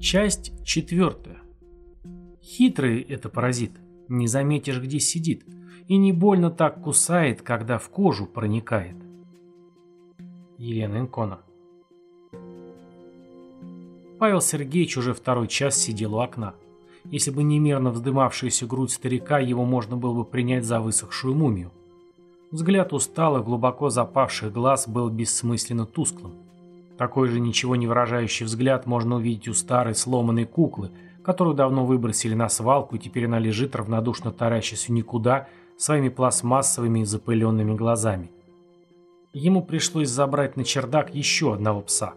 Часть четвертая. Хитрый это паразит, не заметишь, где сидит, и не больно так кусает, когда в кожу проникает. Елена Инкона. Павел Сергеевич уже второй час сидел у окна. Если бы не мерно вздымавшаяся грудь старика, его можно было бы принять за высохшую мумию. Взгляд усталых, глубоко запавших глаз был бессмысленно тусклым. Такой же ничего не выражающий взгляд можно увидеть у старой сломанной куклы, которую давно выбросили на свалку, и теперь она лежит равнодушно таращась в никуда своими пластмассовыми и запыленными глазами. Ему пришлось забрать на чердак еще одного пса.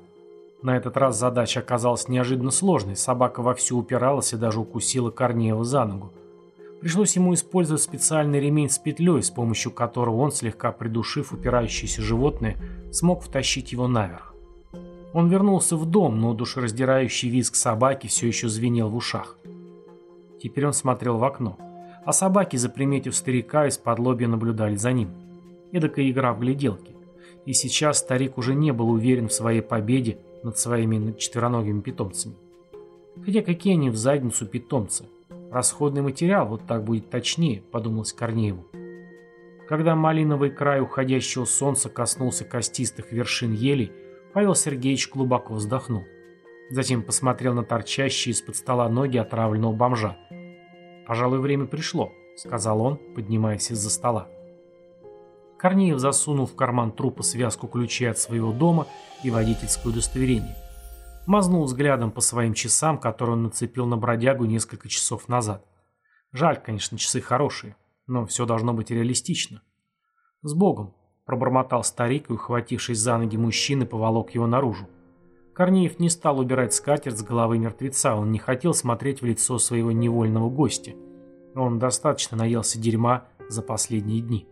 На этот раз задача оказалась неожиданно сложной, собака вовсю упиралась и даже укусила Корнеева за ногу. Пришлось ему использовать специальный ремень с петлей, с помощью которого он, слегка придушив упирающееся животное, смог втащить его наверх. Он вернулся в дом, но душераздирающий визг собаки все еще звенел в ушах. Теперь он смотрел в окно, а собаки, заприметив старика, из-под лобья наблюдали за ним. Эдакая игра в гляделки. И сейчас старик уже не был уверен в своей победе над своими четвероногими питомцами. Хотя какие они в задницу питомцы? Расходный материал, вот так будет точнее, подумалось Корнееву. Когда малиновый край уходящего солнца коснулся костистых вершин елей, Павел Сергеевич глубоко вздохнул. Затем посмотрел на торчащие из-под стола ноги отравленного бомжа. «Пожалуй, время пришло», — сказал он, поднимаясь из-за стола. Корнеев засунул в карман трупа связку ключей от своего дома и водительское удостоверение. Мазнул взглядом по своим часам, которые он нацепил на бродягу несколько часов назад. Жаль, конечно, часы хорошие, но все должно быть реалистично. «С Богом!» – пробормотал старик и, ухватившись за ноги мужчины, поволок его наружу. Корнеев не стал убирать скатерть с головы мертвеца, он не хотел смотреть в лицо своего невольного гостя. Он достаточно наелся дерьма за последние дни.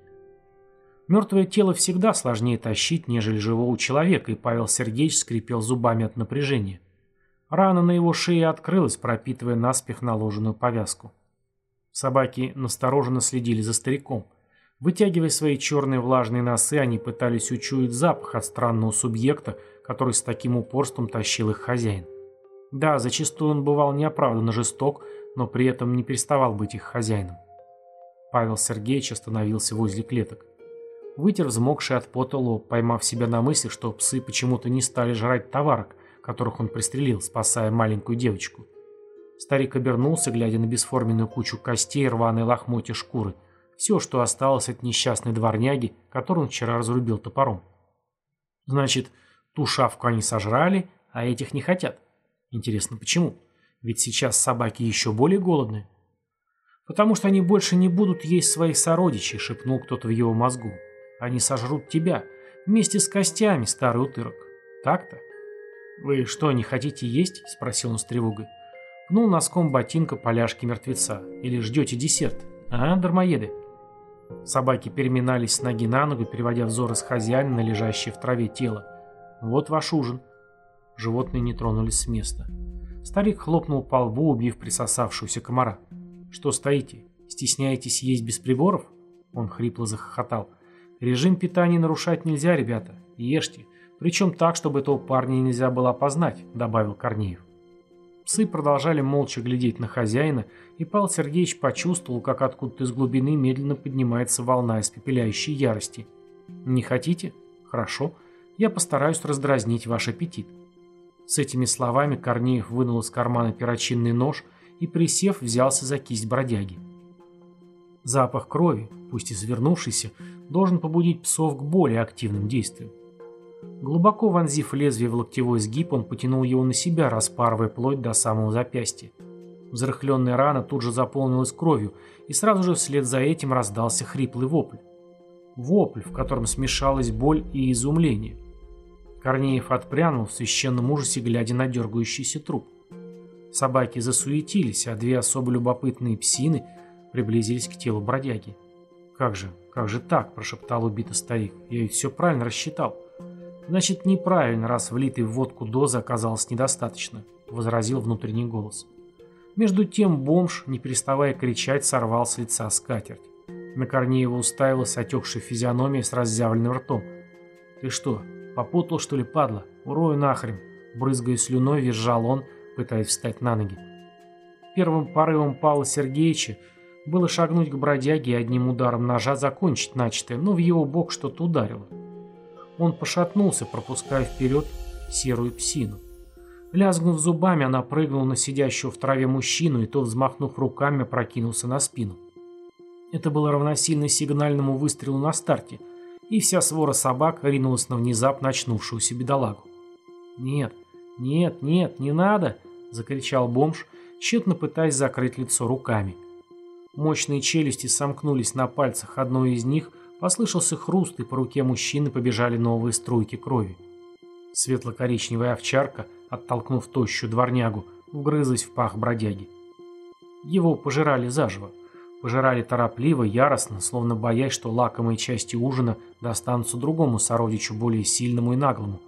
Мертвое тело всегда сложнее тащить, нежели живого человека, и Павел Сергеевич скрипел зубами от напряжения. Рана на его шее открылась, пропитывая наспех наложенную повязку. Собаки настороженно следили за стариком. Вытягивая свои черные влажные носы, они пытались учуять запах от странного субъекта, который с таким упорством тащил их хозяин. Да, зачастую он бывал неоправданно жесток, но при этом не переставал быть их хозяином. Павел Сергеевич остановился возле клеток. Вытер взмокший от пота лоб, поймав себя на мысли, что псы почему-то не стали жрать товарок, которых он пристрелил, спасая маленькую девочку. Старик обернулся, глядя на бесформенную кучу костей, рваные лохмотья шкуры. Все, что осталось от несчастной дворняги, которую он вчера разрубил топором. Значит, ту шавку они сожрали, а этих не хотят. Интересно, почему? Ведь сейчас собаки еще более голодные. «Потому что они больше не будут есть своих сородичей», — шепнул кто-то в его мозгу. Они сожрут тебя вместе с костями, старый утырок. Так-то? Вы что, не хотите есть? Спросил он с тревогой. Пнул носком ботинка поляшки мертвеца. Или ждете десерт? А, дармоеды? Собаки переминались с ноги на ногу, переводя взор из хозяина на лежащее в траве тело. Вот ваш ужин. Животные не тронулись с места. Старик хлопнул по лбу, убив присосавшуюся комара. «Что стоите? Стесняетесь есть без приборов?» Он хрипло захохотал. Режим питания нарушать нельзя, ребята. Ешьте. Причем так, чтобы этого парня нельзя было опознать, добавил Корнеев. Псы продолжали молча глядеть на хозяина, и Павел Сергеевич почувствовал, как откуда-то из глубины медленно поднимается волна испепеляющей ярости. «Не хотите? Хорошо. Я постараюсь раздразнить ваш аппетит». С этими словами Корнеев вынул из кармана перочинный нож и, присев, взялся за кисть бродяги. Запах крови, пусть и завернувшийся, должен побудить псов к более активным действиям. Глубоко вонзив лезвие в локтевой сгиб, он потянул его на себя, распарывая плоть до самого запястья. Взрыхленная рана тут же заполнилась кровью, и сразу же вслед за этим раздался хриплый вопль. Вопль, в котором смешалась боль и изумление. Корнеев отпрянул в священном ужасе, глядя на дергающийся труп. Собаки засуетились, а две особо любопытные псины приблизились к телу бродяги. «Как же, как же так?» – прошептал убитый старик. «Я ведь все правильно рассчитал». «Значит, неправильно, раз влитой в водку дозы оказалось недостаточно», – возразил внутренний голос. Между тем бомж, не переставая кричать, сорвал с лица скатерть. На Корнеева уставилась отекшая физиономия с разъявленным ртом. «Ты что, попутал, что ли, падла? Урою нахрен!» Брызгая слюной, визжал он, пытаясь встать на ноги. Первым порывом Павла Сергеевича было шагнуть к бродяге и одним ударом ножа закончить начатое, но в его бок что-то ударило. Он пошатнулся, пропуская вперед серую псину. Лязгнув зубами, она прыгнула на сидящего в траве мужчину, и тот, взмахнув руками, прокинулся на спину. Это было равносильно сигнальному выстрелу на старте, и вся свора собак ринулась на внезапно очнувшуюся бедолагу. «Нет, нет, нет, не надо!» — закричал бомж, тщетно пытаясь закрыть лицо руками. Мощные челюсти сомкнулись на пальцах одной из них, послышался хруст, и по руке мужчины побежали новые струйки крови. Светло-коричневая овчарка, оттолкнув тощую дворнягу, вгрызлась в пах бродяги. Его пожирали заживо. Пожирали торопливо, яростно, словно боясь, что лакомые части ужина достанутся другому сородичу более сильному и наглому.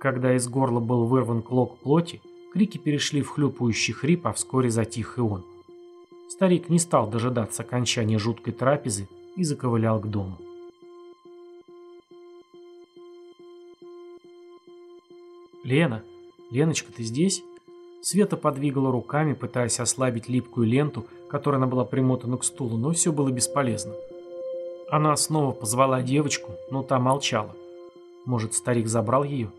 Когда из горла был вырван клок плоти, крики перешли в хлюпающий хрип, а вскоре затих и он. Старик не стал дожидаться окончания жуткой трапезы и заковылял к дому. «Лена! Леночка, ты здесь?» Света подвигала руками, пытаясь ослабить липкую ленту, которой она была примотана к стулу, но все было бесполезно. Она снова позвала девочку, но та молчала. Может, старик забрал ее?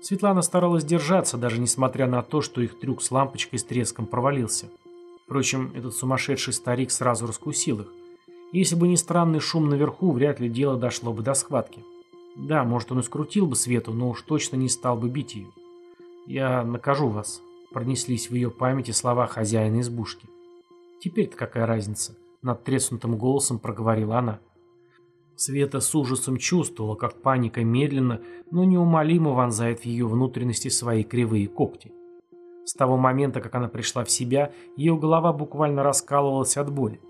Светлана старалась держаться, даже несмотря на то, что их трюк с лампочкой с треском провалился. Впрочем, этот сумасшедший старик сразу раскусил их. Если бы не странный шум наверху, вряд ли дело дошло бы до схватки. Да, может, он и скрутил бы Свету, но уж точно не стал бы бить ее. «Я накажу вас», — пронеслись в ее памяти слова хозяина избушки. «Теперь-то какая разница?» — над треснутым голосом проговорила она. Света с ужасом чувствовала, как паника медленно, но неумолимо вонзает в ее внутренности свои кривые когти. С того момента, как она пришла в себя, ее голова буквально раскалывалась от боли.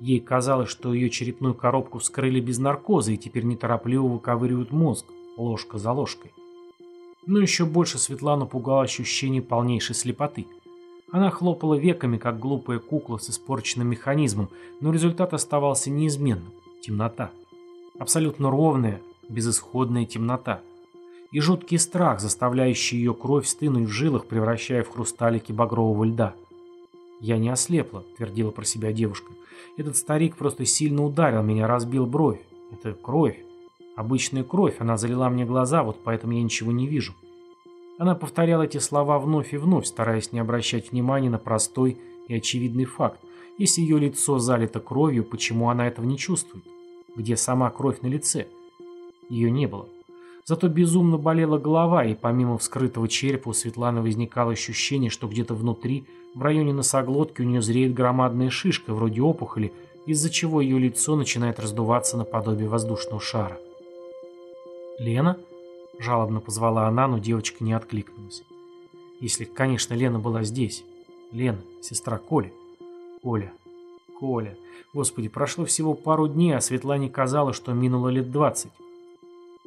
Ей казалось, что ее черепную коробку вскрыли без наркоза и теперь неторопливо выковыривают мозг, ложка за ложкой. Но еще больше Светлану пугало ощущение полнейшей слепоты. Она хлопала веками, как глупая кукла с испорченным механизмом, но результат оставался неизменным – темнота. Абсолютно ровная, безысходная темнота. И жуткий страх, заставляющий ее кровь стынуть в жилах, превращая в хрусталики багрового льда. «Я не ослепла», – твердила про себя девушка. Этот старик просто сильно ударил меня, разбил бровь. Это кровь. Обычная кровь, она залила мне глаза, вот поэтому я ничего не вижу. Она повторяла эти слова вновь и вновь, стараясь не обращать внимания на простой и очевидный факт. Если ее лицо залито кровью, почему она этого не чувствует? Где сама кровь на лице? Ее не было. Зато безумно болела голова, и помимо вскрытого черепа у Светланы возникало ощущение, что где-то внутри в районе носоглотки у нее зреет громадная шишка, вроде опухоли, из-за чего ее лицо начинает раздуваться наподобие воздушного шара. «Лена?» – жалобно позвала она, но девочка не откликнулась. Если, конечно, Лена была здесь. Лена, сестра Коли. Коля. Коля. Господи, прошло всего пару дней, а Светлане казалось, что минуло лет двадцать.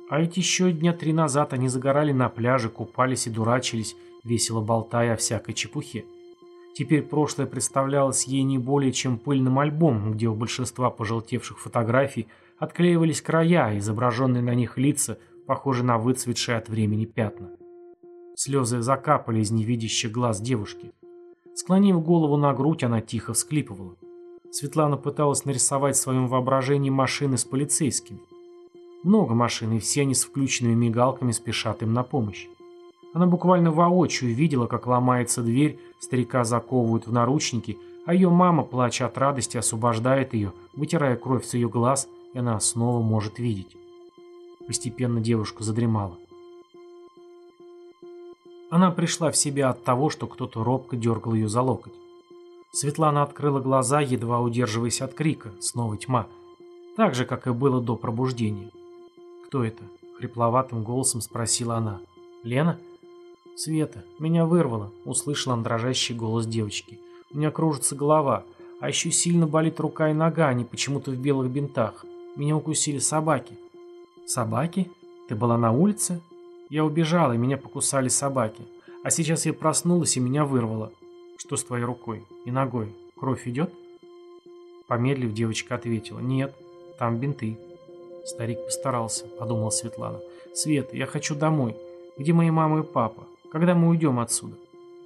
А ведь еще дня три назад они загорали на пляже, купались и дурачились, весело болтая о всякой чепухе. Теперь прошлое представлялось ей не более чем пыльным альбомом, где у большинства пожелтевших фотографий отклеивались края, изображенные на них лица, похожие на выцветшие от времени пятна. Слезы закапали из невидящих глаз девушки. Склонив голову на грудь, она тихо всклипывала. Светлана пыталась нарисовать в своем воображении машины с полицейскими. Много машин, и все они с включенными мигалками спешат им на помощь. Она буквально воочию видела, как ломается дверь, старика заковывают в наручники, а ее мама, плача от радости, освобождает ее, вытирая кровь с ее глаз, и она снова может видеть. Постепенно девушка задремала. Она пришла в себя от того, что кто-то робко дергал ее за локоть. Светлана открыла глаза, едва удерживаясь от крика, снова тьма. Так же, как и было до пробуждения. «Кто это?» — хрипловатым голосом спросила она. «Лена?» «Света, меня вырвало», — услышал он дрожащий голос девочки. «У меня кружится голова, а еще сильно болит рука и нога, они почему-то в белых бинтах. Меня укусили собаки». «Собаки? Ты была на улице?» «Я убежала, и меня покусали собаки. А сейчас я проснулась, и меня вырвало». «Что с твоей рукой и ногой? Кровь идет?» Помедлив, девочка ответила. «Нет, там бинты». Старик постарался, подумала Светлана. «Света, я хочу домой. Где мои мама и папа? Когда мы уйдем отсюда?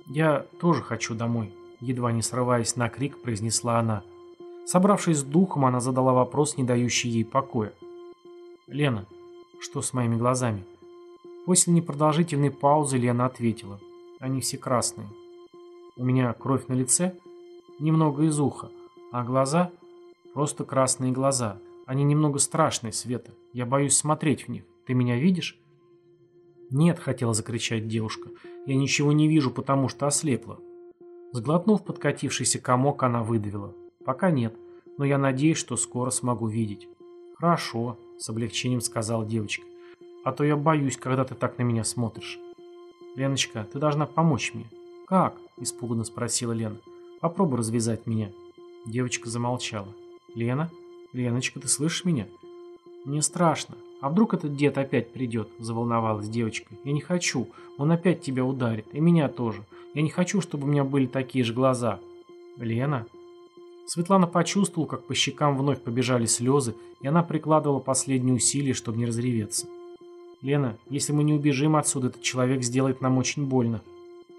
«Я тоже хочу домой», — едва не срываясь на крик, произнесла она. Собравшись с духом, она задала вопрос, не дающий ей покоя. «Лена, что с моими глазами?» После непродолжительной паузы Лена ответила. «Они все красные. У меня кровь на лице, немного из уха, а глаза — просто красные глаза. Они немного страшные, Света. Я боюсь смотреть в них. Ты меня видишь?» «Нет», — хотела закричать девушка. «Я ничего не вижу, потому что ослепла». Сглотнув подкатившийся комок, она выдавила. «Пока нет, но я надеюсь, что скоро смогу видеть». «Хорошо», — с облегчением сказала девочка. «А то я боюсь, когда ты так на меня смотришь». «Леночка, ты должна помочь мне». «Как?» – испуганно спросила Лена. «Попробуй развязать меня». Девочка замолчала. «Лена? Леночка, ты слышишь меня?» «Мне страшно. А вдруг этот дед опять придет?» – заволновалась девочка. «Я не хочу. Он опять тебя ударит. И меня тоже. Я не хочу, чтобы у меня были такие же глаза». «Лена?» Светлана почувствовала, как по щекам вновь побежали слезы, и она прикладывала последние усилия, чтобы не разреветься. «Лена, если мы не убежим отсюда, этот человек сделает нам очень больно».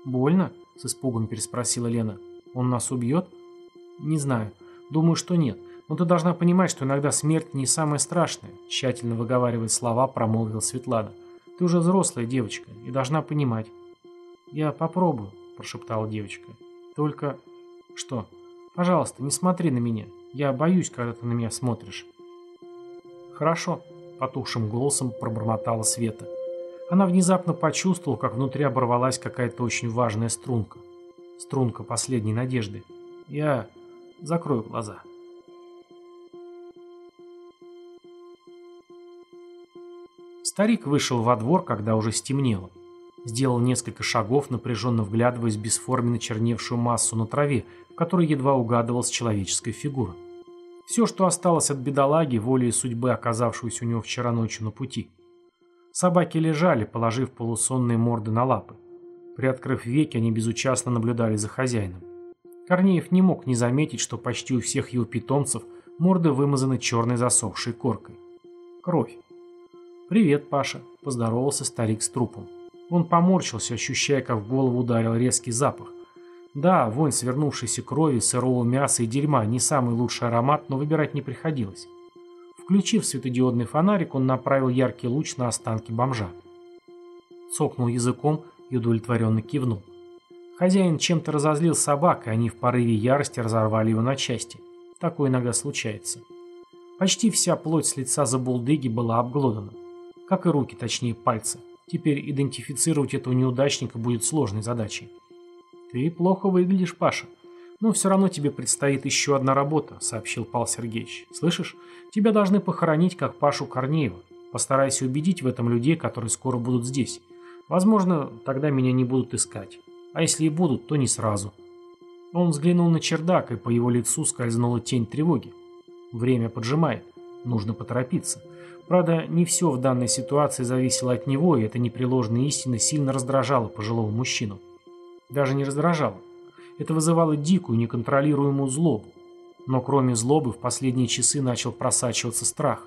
«Больно?» – с испугом переспросила Лена. «Он нас убьет?» «Не знаю. Думаю, что нет. Но ты должна понимать, что иногда смерть не самое страшное», – тщательно выговаривая слова, промолвила Светлана. «Ты уже взрослая девочка и должна понимать». «Я попробую», – прошептала девочка. «Только...» «Что?» Пожалуйста, не смотри на меня. Я боюсь, когда ты на меня смотришь. Хорошо, потухшим голосом пробормотала Света. Она внезапно почувствовала, как внутри оборвалась какая-то очень важная струнка. Струнка последней надежды. Я закрою глаза. Старик вышел во двор, когда уже стемнело. Сделал несколько шагов, напряженно вглядываясь в бесформенно черневшую массу на траве, в которой едва угадывалась человеческая фигура. Все, что осталось от бедолаги, волей судьбы, оказавшейся у него вчера ночью на пути. Собаки лежали, положив полусонные морды на лапы. Приоткрыв веки, они безучастно наблюдали за хозяином. Корнеев не мог не заметить, что почти у всех его питомцев морды вымазаны черной засохшей коркой. Кровь. «Привет, Паша», – поздоровался старик с трупом. Он поморщился, ощущая, как в голову ударил резкий запах. Да, вонь свернувшейся крови, сырого мяса и дерьма не самый лучший аромат, но выбирать не приходилось. Включив светодиодный фонарик, он направил яркий луч на останки бомжа. Цокнул языком и удовлетворенно кивнул. Хозяин чем-то разозлил собак, и они в порыве ярости разорвали его на части. Такое иногда случается. Почти вся плоть с лица забулдыги была обглодана. Как и руки, точнее пальцы. Теперь идентифицировать этого неудачника будет сложной задачей. «Ты плохо выглядишь, Паша. Но все равно тебе предстоит еще одна работа», — сообщил Павел Сергеевич. «Слышишь? Тебя должны похоронить, как Пашу Корнеева. Постарайся убедить в этом людей, которые скоро будут здесь. Возможно, тогда меня не будут искать. А если и будут, то не сразу». Он взглянул на чердак, и по его лицу скользнула тень тревоги. Время поджимает. Нужно поторопиться. Правда, не все в данной ситуации зависело от него, и эта непреложная истина сильно раздражала пожилого мужчину. Даже не раздражала. Это вызывало дикую, неконтролируемую злобу. Но кроме злобы в последние часы начал просачиваться страх.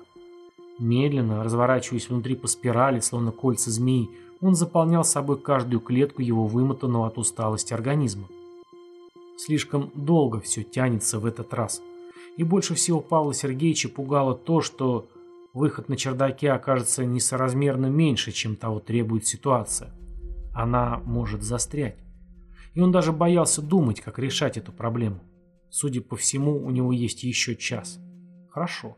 Медленно, разворачиваясь внутри по спирали, словно кольца змеи, он заполнял собой каждую клетку его вымотанного от усталости организма. Слишком долго все тянется в этот раз. И больше всего Павла Сергеевича пугало то, что выход на чердаке окажется несоразмерно меньше, чем того требует ситуация. Она может застрять. И он даже боялся думать, как решать эту проблему. Судя по всему, у него есть еще час. Хорошо.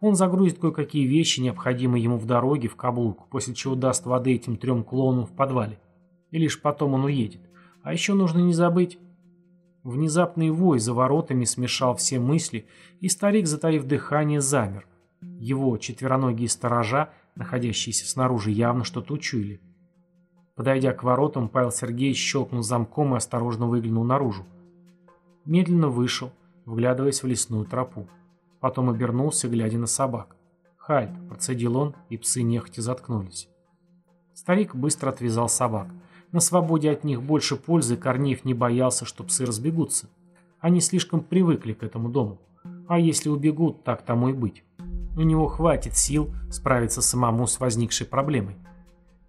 Он загрузит кое-какие вещи, необходимые ему в дороге, в каблук, после чего даст воды этим трем клоунам в подвале. И лишь потом он уедет. А еще нужно не забыть... Внезапный вой за воротами смешал все мысли, и старик, затаив дыхание, замер. Его четвероногие сторожа, находящиеся снаружи, явно что-то учуяли. Подойдя к воротам, Павел Сергеевич щелкнул замком и осторожно выглянул наружу. Медленно вышел, вглядываясь в лесную тропу. Потом обернулся, глядя на собак. «Хальт!» – процедил он, и псы нехотя заткнулись. Старик быстро отвязал собак. На свободе от них больше пользы, Корнеев не боялся, что псы разбегутся. Они слишком привыкли к этому дому. А если убегут, так тому и быть. У него хватит сил справиться самому с возникшей проблемой.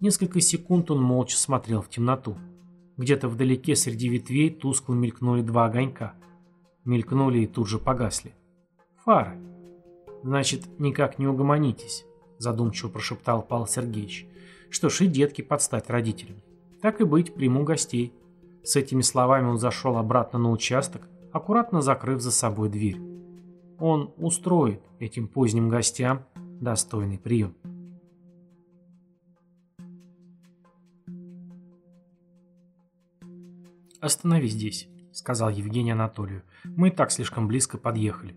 Несколько секунд он молча смотрел в темноту. Где-то вдалеке среди ветвей тускло мелькнули два огонька. Мелькнули и тут же погасли. Фары. Значит, никак не угомонитесь, задумчиво прошептал Павел Сергеевич. Что ж, и детки подстать родителям. Так и быть, приму гостей. С этими словами он зашел обратно на участок, аккуратно закрыв за собой дверь. Он устроит этим поздним гостям достойный прием. «Останови здесь», — сказал Евгений Анатолию. «Мы и так слишком близко подъехали».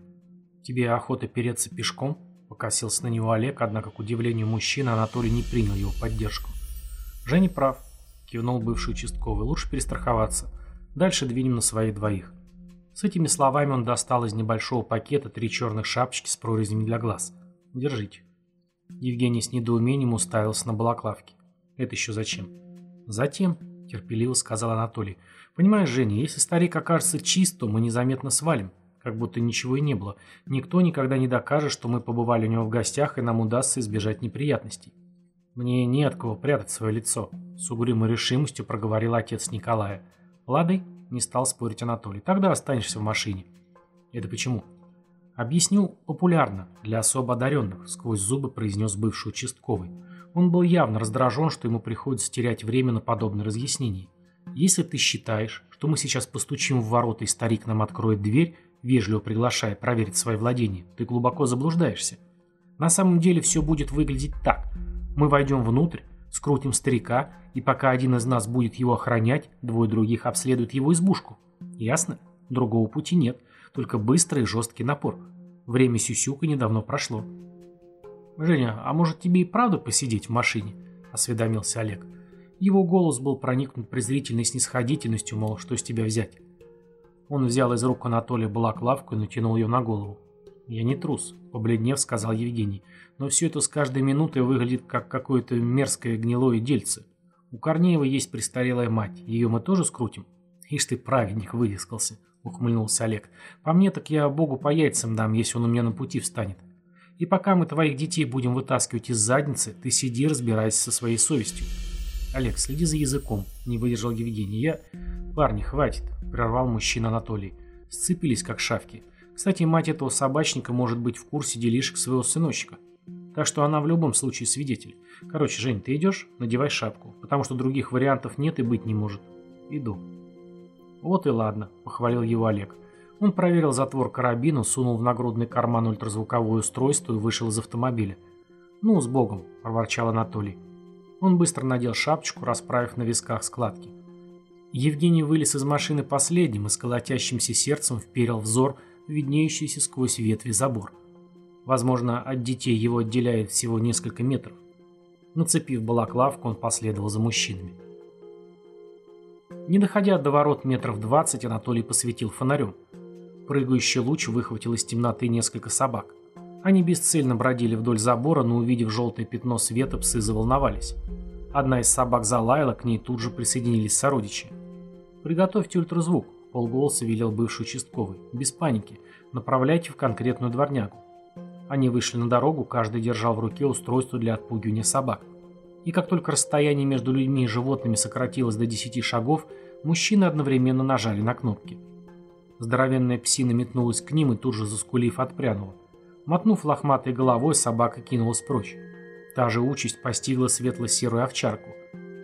«Тебе охота переться пешком?» — покосился на него Олег, однако, к удивлению мужчины, Анатолий не принял его поддержку. «Женя прав», — кивнул бывший участковый. «Лучше перестраховаться. Дальше двинем на своих двоих». С этими словами он достал из небольшого пакета три черных шапочки с прорезями для глаз. «Держите». Евгений с недоумением уставился на балаклавки. «Это еще зачем?» «Затем», — терпеливо сказал Анатолий. «Понимаешь, Женя, если старик окажется чист, то мы незаметно свалим, как будто ничего и не было. Никто никогда не докажет, что мы побывали у него в гостях, и нам удастся избежать неприятностей». «Мне не от кого прятать свое лицо», — с угрюмой решимостью проговорил отец Николая. «Лады?» — не стал спорить Анатолий. «Тогда останешься в машине». «Это почему?» Объяснил популярно, для особо одаренных, сквозь зубы произнес бывший участковый. Он был явно раздражен, что ему приходится терять время на подобные разъяснения. Если ты считаешь, что мы сейчас постучим в ворота и старик нам откроет дверь, вежливо приглашая проверить свои владения, ты глубоко заблуждаешься. На самом деле все будет выглядеть так. Мы войдем внутрь, скрутим старика, и пока один из нас будет его охранять, двое других обследуют его избушку. Ясно? Другого пути нет только быстрый и жесткий напор. Время сюсюка недавно прошло. «Женя, а может тебе и правда посидеть в машине?» – осведомился Олег. Его голос был проникнут презрительной снисходительностью, мол, что с тебя взять. Он взял из рук Анатолия балаклавку и натянул ее на голову. «Я не трус», – побледнев сказал Евгений. «Но все это с каждой минутой выглядит как какое-то мерзкое гнилое дельце. У Корнеева есть престарелая мать. Ее мы тоже скрутим?» «Ишь ты, праведник, выискался», — ухмыльнулся Олег. «По мне так я Богу по яйцам дам, если он у меня на пути встанет. И пока мы твоих детей будем вытаскивать из задницы, ты сиди, разбирайся со своей совестью». «Олег, следи за языком», — не выдержал Евгений. «Я...» «Парни, хватит», — прервал мужчина Анатолий. Сцепились, как шавки. Кстати, мать этого собачника может быть в курсе делишек своего сыночка. Так что она в любом случае свидетель. Короче, Жень, ты идешь? Надевай шапку, потому что других вариантов нет и быть не может. Иду. «Вот и ладно», — похвалил его Олег. Он проверил затвор карабина, сунул в нагрудный карман ультразвуковое устройство и вышел из автомобиля. «Ну, с Богом», — проворчал Анатолий. Он быстро надел шапочку, расправив на висках складки. Евгений вылез из машины последним и с колотящимся сердцем вперил взор виднеющийся сквозь ветви забор. Возможно, от детей его отделяет всего несколько метров. Нацепив балаклавку, он последовал за мужчинами. Не доходя до ворот метров двадцать, Анатолий посветил фонарем. Прыгающий луч выхватил из темноты несколько собак. Они бесцельно бродили вдоль забора, но увидев желтое пятно света, псы заволновались. Одна из собак залаяла, к ней тут же присоединились сородичи. «Приготовьте ультразвук», — полголоса велел бывший участковый. «Без паники. Направляйте в конкретную дворнягу». Они вышли на дорогу, каждый держал в руке устройство для отпугивания собак. И как только расстояние между людьми и животными сократилось до 10 шагов, Мужчины одновременно нажали на кнопки. Здоровенная псина метнулась к ним и тут же заскулив отпрянула. Мотнув лохматой головой, собака кинулась прочь. Та же участь постигла светло-серую овчарку.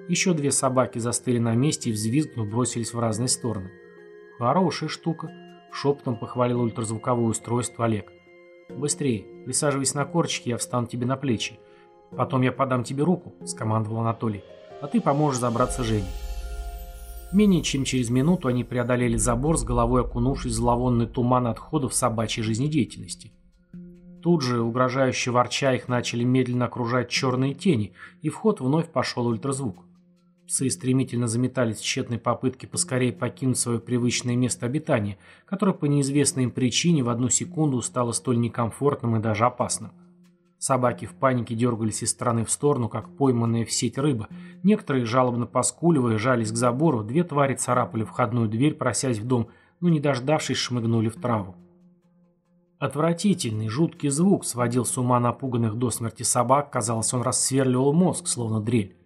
Еще две собаки застыли на месте и, взвизгнув, бросились в разные стороны. «Хорошая штука», — шепотом похвалил ультразвуковое устройство Олег. «Быстрее, присаживайся на корчики, я встану тебе на плечи. Потом я подам тебе руку», — скомандовал Анатолий. «А ты поможешь забраться Жене». Менее чем через минуту они преодолели забор с головой окунувшись в зловонный туман отходов собачьей жизнедеятельности. Тут же, угрожающе ворча, их начали медленно окружать черные тени, и в ход вновь пошел ультразвук. Псы стремительно заметались в тщетной попытке поскорее покинуть свое привычное место обитания, которое по неизвестной им причине в одну секунду стало столь некомфортным и даже опасным. Собаки в панике дергались из стороны в сторону, как пойманная в сеть рыба. Некоторые, жалобно поскуливая, жались к забору. Две твари царапали входную дверь, просясь в дом, но, не дождавшись, шмыгнули в траву. Отвратительный, жуткий звук сводил с ума напуганных до смерти собак. Казалось, он рассверливал мозг, словно дрель.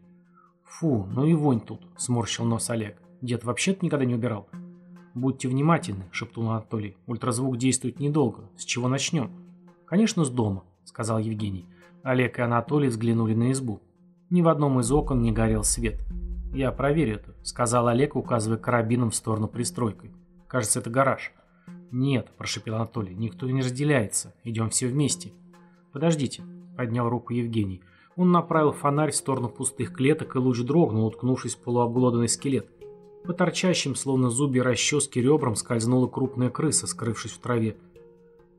«Фу, ну и вонь тут», — сморщил нос Олег. Дед вообще-то никогда не убирал. «Будьте внимательны», — шепнул Анатолий. «Ультразвук действует недолго. С чего начнем?» «Конечно, с дома», — сказал Евгений. Олег и Анатолий взглянули на избу. Ни в одном из окон не горел свет. «Я проверю это», — сказал Олег, указывая карабином в сторону пристройкой. «Кажется, это гараж». «Нет», — прошепел Анатолий, — «никто не разделяется. Идем все вместе». «Подождите», — поднял руку Евгений. Он направил фонарь в сторону пустых клеток, и луч дрогнул, уткнувшись в полуобглоданный скелет. По торчащим, словно зубья расчески ребрам, скользнула крупная крыса, скрывшись в траве.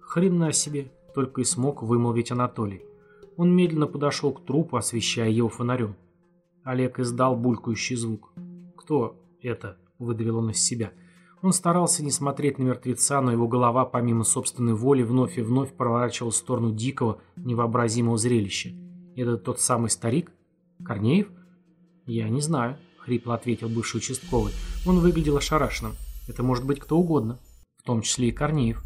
«Хрена себе!» — только и смог вымолвить Анатолий. Он медленно подошел к трупу, освещая его фонарем. Олег издал булькающий звук. «Кто это?» — выдавил он из себя. Он старался не смотреть на мертвеца, но его голова, помимо собственной воли, вновь и вновь проворачивалась в сторону дикого, невообразимого зрелища. «Это тот самый старик? Корнеев?» «Я не знаю», — хрипло ответил бывший участковый. Он выглядел ошарашенным. «Это может быть кто угодно, в том числе и Корнеев».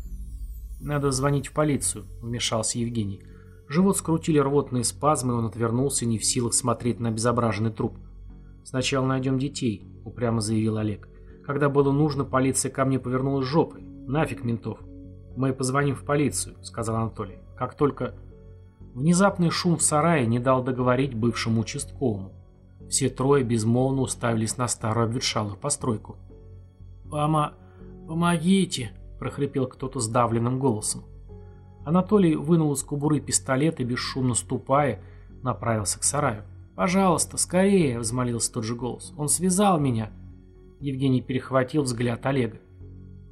«Надо звонить в полицию», — вмешался Евгений. Живот скрутили рвотные спазмы, он отвернулся, не в силах смотреть на обезображенный труп. «Сначала найдем детей», — упрямо заявил Олег. Когда было нужно, полиция ко мне повернулась жопой. Нафиг ментов. Мы позвоним в полицию, сказал Анатолий. Как только... Внезапный шум в сарае не дал договорить бывшему участковому. Все трое безмолвно уставились на старую обветшалую постройку. «Пома... помогите!» – прохрипел кто-то сдавленным голосом. Анатолий вынул из кобуры пистолет и, бесшумно ступая, направился к сараю. «Пожалуйста, скорее!» – взмолился тот же голос. «Он связал меня!» Евгений перехватил взгляд Олега.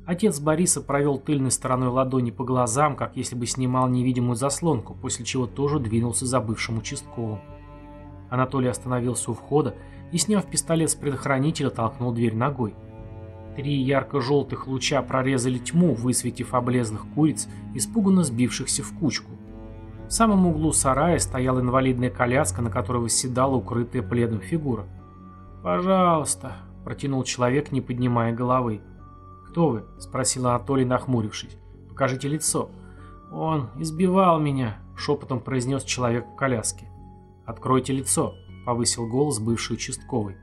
Отец Бориса провел тыльной стороной ладони по глазам, как если бы снимал невидимую заслонку, после чего тоже двинулся за бывшим участковым. Анатолий остановился у входа и, сняв пистолет с предохранителя, толкнул дверь ногой. Три ярко-желтых луча прорезали тьму, высветив облезлых куриц, испуганно сбившихся в кучку. В самом углу сарая стояла инвалидная коляска, на которой восседала укрытая пледом фигура. «Пожалуйста», протянул человек, не поднимая головы. «Кто вы?» – спросил Анатолий, нахмурившись. «Покажите лицо». «Он избивал меня», – шепотом произнес человек в коляске. «Откройте лицо», – повысил голос бывший участковый.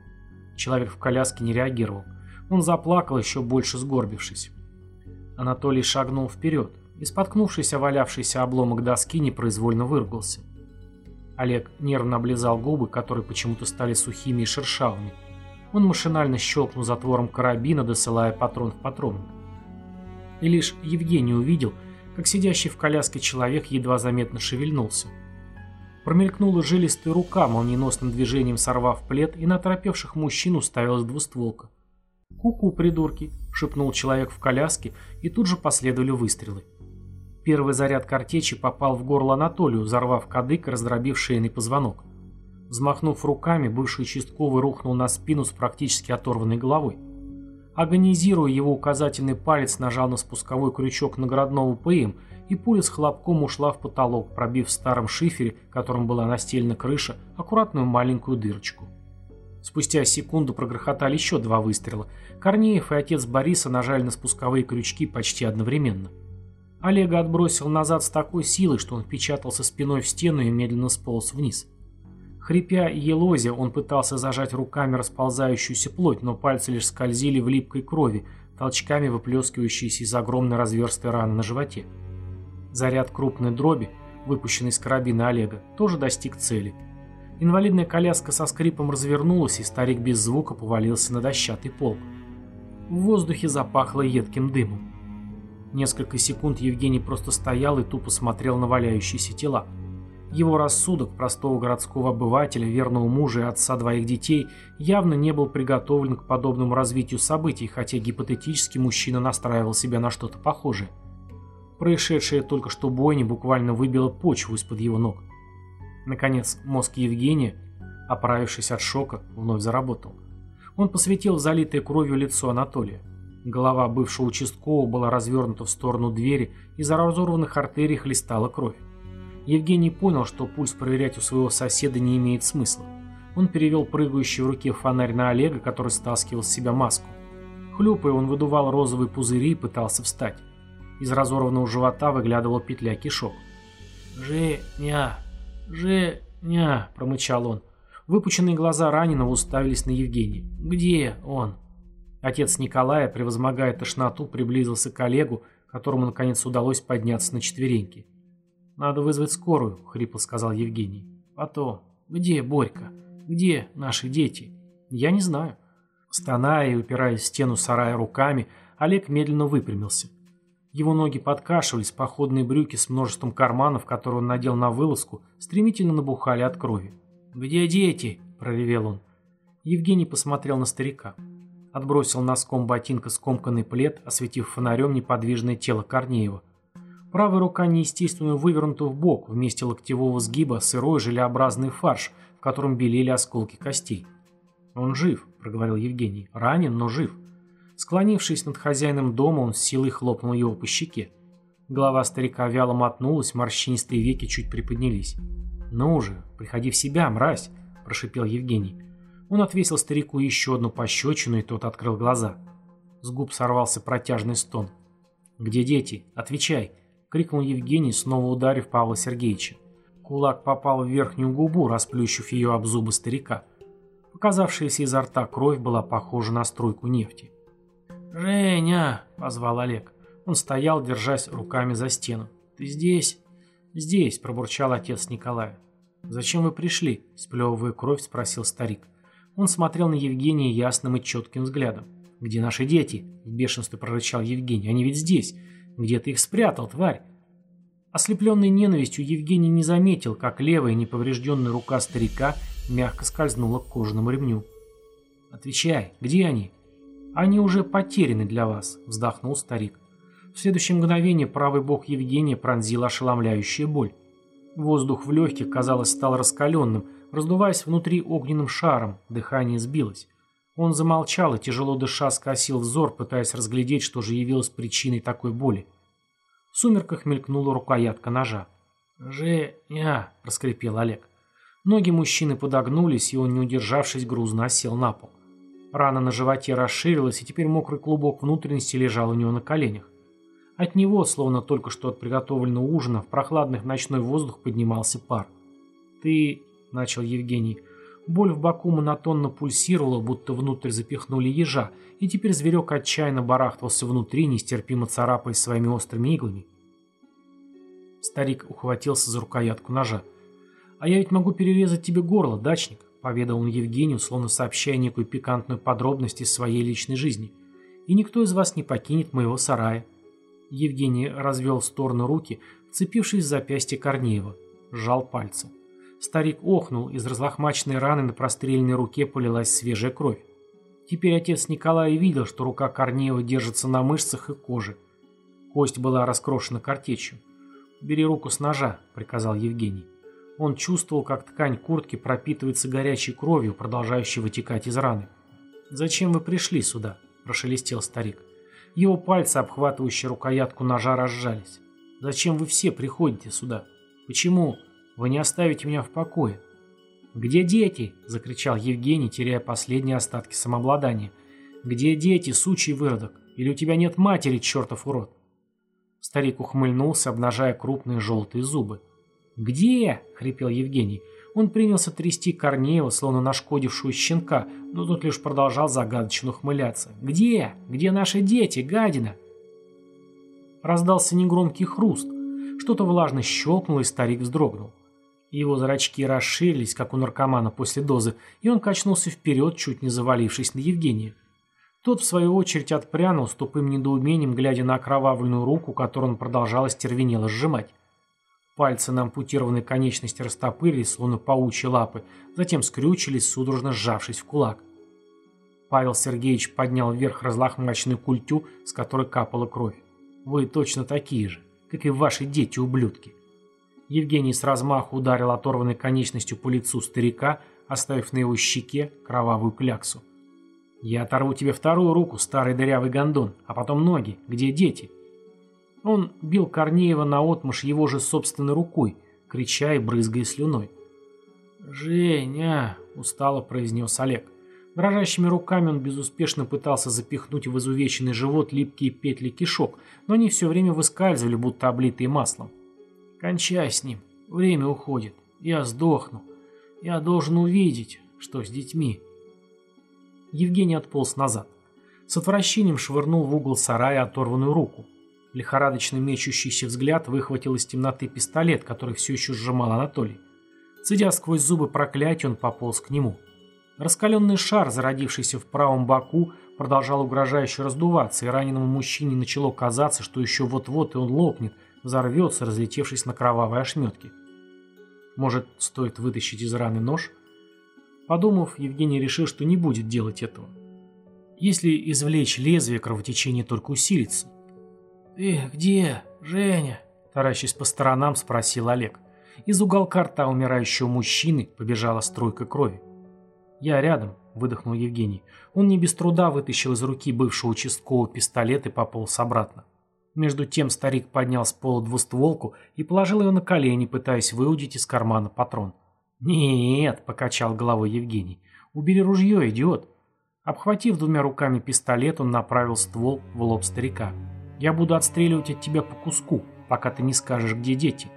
Человек в коляске не реагировал. Он заплакал, еще больше сгорбившись. Анатолий шагнул вперед и, споткнувшись о валявшийся обломок доски, непроизвольно выругался. Олег нервно облизал губы, которые почему-то стали сухими и шершавыми. Он машинально щелкнул затвором карабина, досылая патрон в патронник. И лишь Евгений увидел, как сидящий в коляске человек едва заметно шевельнулся. Промелькнула жилистая рука, молниеносным движением сорвав плед, и на торопевших мужчин уставилась двустволка. «Ку-ку, придурки!» — шепнул человек в коляске, и тут же последовали выстрелы. Первый заряд картечи попал в горло Анатолию, взорвав кадык и раздробив шейный позвонок. Взмахнув руками, бывший участковый рухнул на спину с практически оторванной головой. Агонизируя, его указательный палец нажал на спусковой крючок наградного ПМ, и пуля с хлопком ушла в потолок, пробив в старом шифере, которым была настелена крыша, аккуратную маленькую дырочку. Спустя секунду прогрохотали еще два выстрела. Корнеев и отец Бориса нажали на спусковые крючки почти одновременно. Олега отбросил назад с такой силой, что он впечатался спиной в стену и медленно сполз вниз. Хрипя и елозя, он пытался зажать руками расползающуюся плоть, но пальцы лишь скользили в липкой крови, толчками выплескивающейся из огромной разверстой раны на животе. Заряд крупной дроби, выпущенный из карабина Олега, тоже достиг цели. Инвалидная коляска со скрипом развернулась, и старик без звука повалился на дощатый пол. В воздухе запахло едким дымом. Несколько секунд Евгений просто стоял и тупо смотрел на валяющиеся тела. Его рассудок простого городского обывателя, верного мужа и отца двоих детей явно не был приготовлен к подобному развитию событий, хотя гипотетически мужчина настраивал себя на что-то похожее. Происшедшее только что бойня буквально выбило почву из-под его ног. Наконец, мозг Евгения, оправившись от шока, вновь заработал. Он посветил залитое кровью лицо Анатолия. Голова бывшего участкового была развернута в сторону двери, из разорванных артерий хлестала кровь. Евгений понял, что пульс проверять у своего соседа не имеет смысла. Он перевел прыгающий в руке фонарь на Олега, который стаскивал с себя маску. Хлюпая, он выдувал розовые пузыри и пытался встать. Из разорванного живота выглядывала петля кишок. «Женя! Женя!» – промычал он. Выпученные глаза раненого уставились на Евгения. «Где он?» Отец Николая, превозмогая тошноту, приблизился к Олегу, которому наконец удалось подняться на четвереньки. «Надо вызвать скорую», — хрипло сказал Евгений. «Потом. Где Борька? Где наши дети?» «Я не знаю». Стоная и упираясь в стену сарая руками, Олег медленно выпрямился. Его ноги подкашивались, походные брюки с множеством карманов, которые он надел на вылазку, стремительно набухали от крови. «Где дети?» – проревел он. Евгений посмотрел на старика. Отбросил носком ботинка скомканный плед, осветив фонарем неподвижное тело Корнеева. Правая рука неестественно вывернута в бок, вместе локтевого сгиба сырой желеобразный фарш, в котором белели осколки костей. «Он жив», — проговорил Евгений. «Ранен, но жив». Склонившись над хозяином дома, он с силой хлопнул его по щеке. Голова старика вяло мотнулась, морщинистые веки чуть приподнялись. «Ну же, приходи в себя, мразь!» – прошипел Евгений. Он отвесил старику еще одну пощечину, и тот открыл глаза. С губ сорвался протяжный стон. «Где дети? Отвечай!» – крикнул Евгений, снова ударив Павла Сергеевича. Кулак попал в верхнюю губу, расплющив ее об зубы старика. Показавшаяся изо рта кровь была похожа на струйку нефти. «Женя!» – позвал Олег. Он стоял, держась руками за стену. «Ты здесь?» «Здесь», – пробурчал отец Николая. «Зачем вы пришли?» – сплевывая кровь, спросил старик. Он смотрел на Евгения ясным и четким взглядом. «Где наши дети?» – в бешенстве прорычал Евгений. «Они ведь здесь. Где ты их спрятал, тварь?» Ослепленный ненавистью, Евгений не заметил, как левая неповрежденная рука старика мягко скользнула к кожаному ремню. «Отвечай, где они?» «Они уже потеряны для вас», – вздохнул старик. В следующее мгновение правый бок Евгения пронзила ошеломляющая боль. Воздух в легких, казалось, стал раскаленным, раздуваясь внутри огненным шаром, дыхание сбилось. Он замолчал и, тяжело дыша, скосил взор, пытаясь разглядеть, что же явилось причиной такой боли. В сумерках мелькнула рукоятка ножа. «Женя!» – проскрипел Олег. Ноги мужчины подогнулись, и он, не удержавшись, грузно осел на пол. Рана на животе расширилась, и теперь мокрый клубок внутренности лежал у него на коленях. От него, словно только что от приготовленного ужина, в прохладный ночной воздух поднимался пар. «Ты...» — начал Евгений. Боль в боку монотонно пульсировала, будто внутрь запихнули ежа, и теперь зверек отчаянно барахтался внутри, нестерпимо царапаясь своими острыми иглами. Старик ухватился за рукоятку ножа. «А я ведь могу перерезать тебе горло, дачник поведал он Евгению, словно сообщая некую пикантную подробность из своей личной жизни. «И никто из вас не покинет моего сарая». Евгений развел в сторону руки, вцепившись в запястье Корнеева. Сжал пальцы. Старик охнул, из разлохмаченной раны на простреленной руке полилась свежая кровь. Теперь отец Николая видел, что рука Корнеева держится на мышцах и коже. Кость была раскрошена картечью. «Бери руку с ножа», — приказал Евгений. Он чувствовал, как ткань куртки пропитывается горячей кровью, продолжающей вытекать из раны. «Зачем вы пришли сюда?» – прошелестел старик. Его пальцы, обхватывающие рукоятку ножа, разжались. «Зачем вы все приходите сюда? Почему? Вы не оставите меня в покое?» «Где дети?» – закричал Евгений, теряя последние остатки самообладания. «Где дети, сучий выродок? Или у тебя нет матери, чертов урод?» Старик ухмыльнулся, обнажая крупные желтые зубы. «Где?» — хрипел Евгений. Он принялся трясти Корнеева, словно нашкодившую щенка, но тот лишь продолжал загадочно ухмыляться. «Где? Где наши дети, гадина?» Раздался негромкий хруст. Что-то влажно щелкнуло, и старик вздрогнул. Его зрачки расширились, как у наркомана после дозы, и он качнулся вперед, чуть не завалившись на Евгения. Тот, в свою очередь, отпрянул с тупым недоумением, глядя на окровавленную руку, которую он продолжал остервенело сжимать. Пальцы на ампутированной конечности растопырились, словно паучьи лапы, затем скрючились, судорожно сжавшись в кулак. Павел Сергеевич поднял вверх разлохмаченную культю, с которой капала кровь. «Вы точно такие же, как и ваши дети-ублюдки». Евгений с размаху ударил оторванной конечностью по лицу старика, оставив на его щеке кровавую кляксу. «Я оторву тебе вторую руку, старый дырявый гондон, а потом ноги. Где дети?» Он бил Корнеева наотмашь его же собственной рукой, крича и брызгая слюной. «Женя!» – устало произнес Олег. Дрожащими руками он безуспешно пытался запихнуть в изувеченный живот липкие петли кишок, но они все время выскальзывали, будто облитые маслом. «Кончай с ним. Время уходит. Я сдохну. Я должен увидеть, что с детьми». Евгений отполз назад. С отвращением швырнул в угол сарая оторванную руку. Лихорадочно мечущийся взгляд выхватил из темноты пистолет, который все еще сжимал Анатолий. Цедя сквозь зубы проклятия, он пополз к нему. Раскаленный шар, зародившийся в правом боку, продолжал угрожающе раздуваться, и раненому мужчине начало казаться, что еще вот-вот и он лопнет, взорвется, разлетевшись на кровавые ошметки. Может, стоит вытащить из раны нож? Подумав, Евгений решил, что не будет делать этого. Если извлечь лезвие, кровотечение только усилится. «Ты где, Женя?» – таращись по сторонам, спросил Олег. Из уголка рта умирающего мужчины побежала струйка крови. «Я рядом», – выдохнул Евгений. Он не без труда вытащил из руки бывшего участкового пистолет и пополз обратно. Между тем старик поднял с пола двустволку и положил ее на колени, пытаясь выудить из кармана патрон. «Нет», – покачал головой Евгений, – «убери ружье, идиот». Обхватив двумя руками пистолет, он направил ствол в лоб старика. «Я буду отстреливать от тебя по куску, пока ты не скажешь, где дети».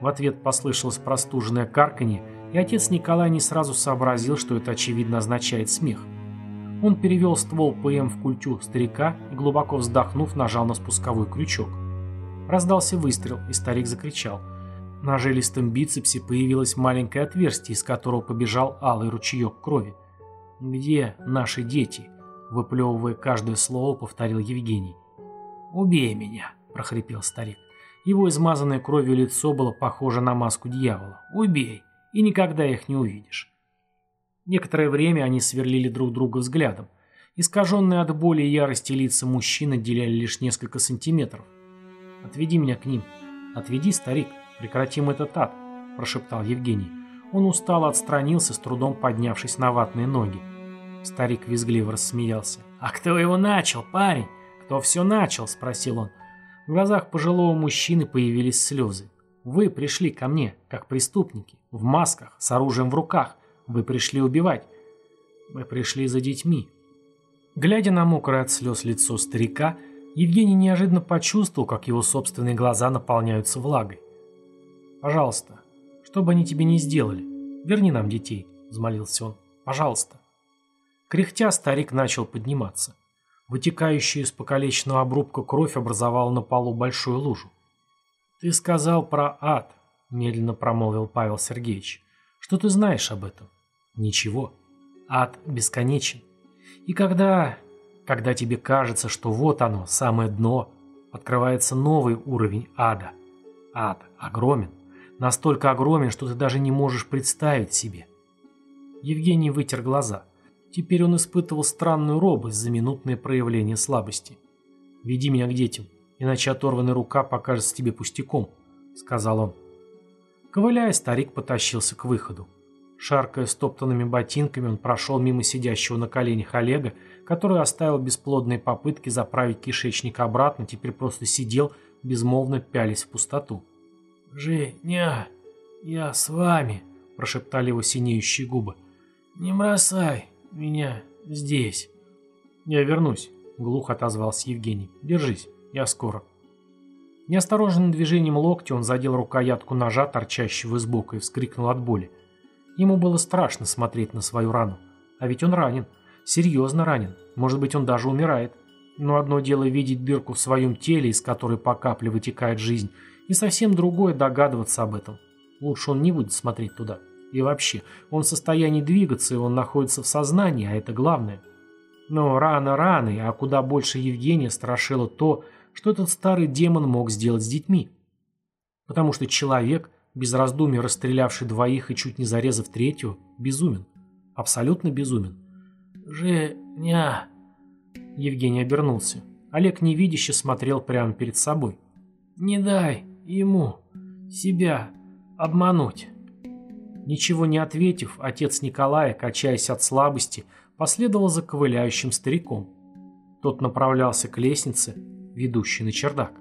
В ответ послышалось простуженное карканье, и отец Николай не сразу сообразил, что это очевидно означает смех. Он перевел ствол ПМ в культю старика и, глубоко вздохнув, нажал на спусковой крючок. Раздался выстрел, и старик закричал. На жилистом бицепсе появилось маленькое отверстие, из которого побежал алый ручеек крови. «Где наши дети?» – выплевывая каждое слово, повторил Евгений. «Убей меня!» – прохрипел старик. Его измазанное кровью лицо было похоже на маску дьявола. «Убей, и никогда их не увидишь». Некоторое время они сверлили друг друга взглядом. Искаженные от боли и ярости лица мужчин отделяли лишь несколько сантиметров. «Отведи меня к ним. Отведи, старик. Прекратим этот ад», – прошептал Евгений. Он устало отстранился, с трудом поднявшись на ватные ноги. Старик визгливо рассмеялся. «А кто его начал, парень? Кто все начал?» – спросил он. В глазах пожилого мужчины появились слезы. «Вы пришли ко мне, как преступники, в масках, с оружием в руках. Вы пришли убивать. Мы пришли за детьми». Глядя на мокрое от слез лицо старика, Евгений неожиданно почувствовал, как его собственные глаза наполняются влагой. «Пожалуйста, что бы они тебе ни сделали, верни нам детей», — взмолился он. «Пожалуйста». Кряхтя старик начал подниматься. Вытекающая из покалеченного обрубка кровь образовала на полу большую лужу. «Ты сказал про ад», — медленно промолвил Павел Сергеевич. «Что ты знаешь об этом?» «Ничего. Ад бесконечен. И когда... когда тебе кажется, что вот оно, самое дно, открывается новый уровень ада. Ад огромен. Настолько огромен, что ты даже не можешь представить себе». Евгений вытер глаза. Теперь он испытывал странную робость за минутное проявление слабости. «Веди меня к детям, иначе оторванная рука покажется тебе пустяком», — сказал он. Ковыляя, старик потащился к выходу. Шаркая стоптанными ботинками, он прошел мимо сидящего на коленях Олега, который оставил бесплодные попытки заправить кишечник обратно, теперь просто сидел, безмолвно пялись в пустоту. «Женя, я с вами», — прошептали его синеющие губы. «Не бросай, меня здесь». «Я вернусь», — глухо отозвался Евгений. «Держись, я скоро». Неосторожным движением локтя он задел рукоятку ножа, торчащего из бока, и вскрикнул от боли. Ему было страшно смотреть на свою рану. А ведь он ранен. Серьезно ранен. Может быть, он даже умирает. Но одно дело видеть дырку в своем теле, из которой по капле вытекает жизнь, и совсем другое догадываться об этом. Лучше он не будет смотреть туда. И вообще, он в состоянии двигаться, и он находится в сознании, а это главное. Но рано раны, а куда больше Евгения страшило то, что этот старый демон мог сделать с детьми. Потому что человек, без раздумий расстрелявший двоих и чуть не зарезав третью, безумен. Абсолютно безумен. «Женя...» Евгений обернулся. Олег невидяще смотрел прямо перед собой. «Не дай ему себя обмануть». Ничего не ответив, отец Николая, качаясь от слабости, последовал за ковыляющим стариком. Тот направлялся к лестнице, ведущей на чердак.